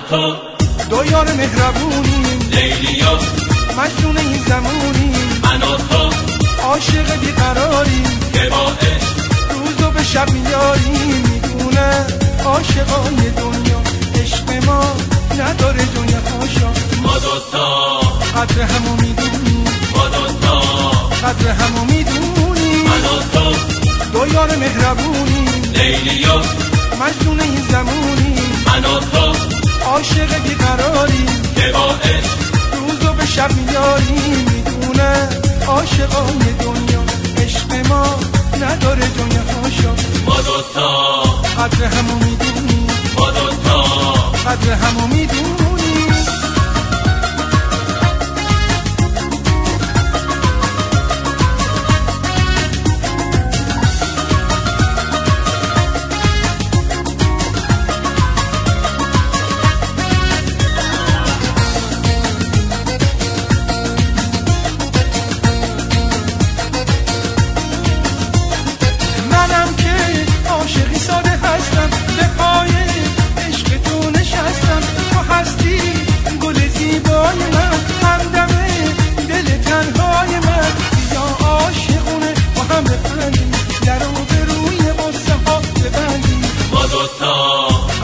تو دو یار مهربونیم لیلیا مجنون این زمونیم من و تو عاشق بیقراریم که با عشق روز و به شب میاریم می‌دونه عاشقای دنیا عشق ما نداره دنیا خوشا. ما دوتا قدر همو می‌دونیم ما دوتا قدر همو می‌دونیم من و تو دو یار مهربونیم لیلیا مجنون این زمونیم تو عاشق بیقراریم که با روز و به شب میاریم می‌دونه عاشقای دنیا عشق ما نداره دنیا. خوشا ما دوتا قدر همو می‌دونیم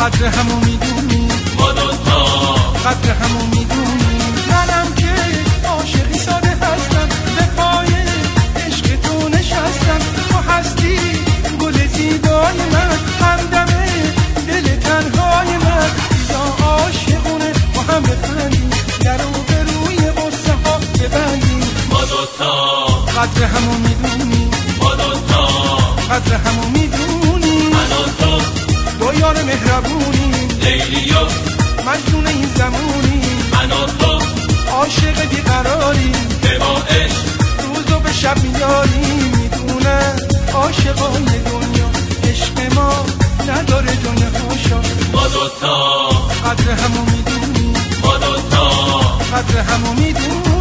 قدر همو می‌دونیم ما دوتا. قدر همو می‌دونیم منم که عاشقی ساده هستم به پای عشق تو نشستم. تو هستی گل زیبای من همدم دل تنهای من. یا عاشقونه با هم بخندیم در و به روی قصه ها ببندیم ما دوتا. قدر همو می‌دونیم ما دوتا. قدر همو تو دو یار مهربونیم لیلیا مجنون این زمونیم من و تو عاشق بیقراریم که با عشق روز و به شب میاریم می‌دونه عاشقای دنیا. عشق ما نداره دنیا خوشا. ما دوتا. قدر همو می‌دونیم ما دوتا. قدر همو می‌دونیم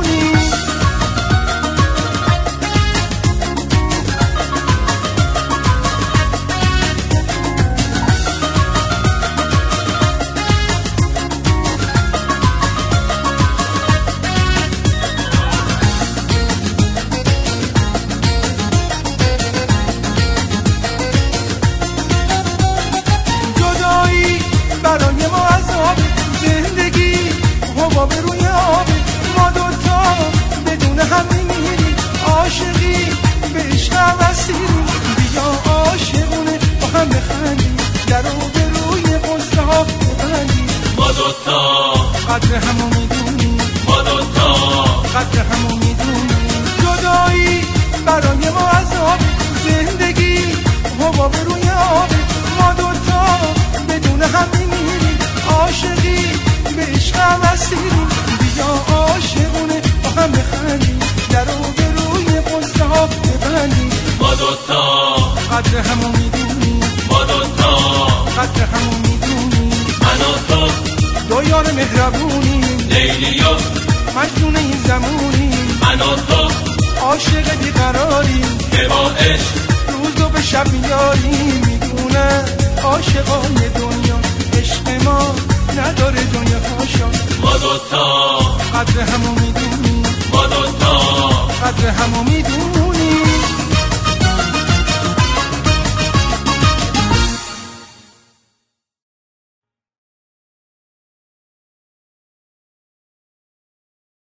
قدر همو می‌دونیم ما دوتا. قدر همو می‌دونیم جدایی برای ما عذاب زندگی حباب روی آب. ما دوتا بدون هم میمیریم. عاشقی به عشق هم اسیریم بیا عاشقونه با هم بخندیم. در و به روی قصه ها ببندیم. ما دوتا. قدر همو می‌دونیم ما دوتا. قدر همو تو یار مهربونیم لیلیا مجنون این زمونیم من و تو. عاشق بیقراریم که با عشق. روز و به شب میاریم می‌دونه عاشقای دنیا. عشق ما نداره دنیا خوشا ما دوتا قدر همو می‌دونیم ما دوتا قدر همو می‌دونیم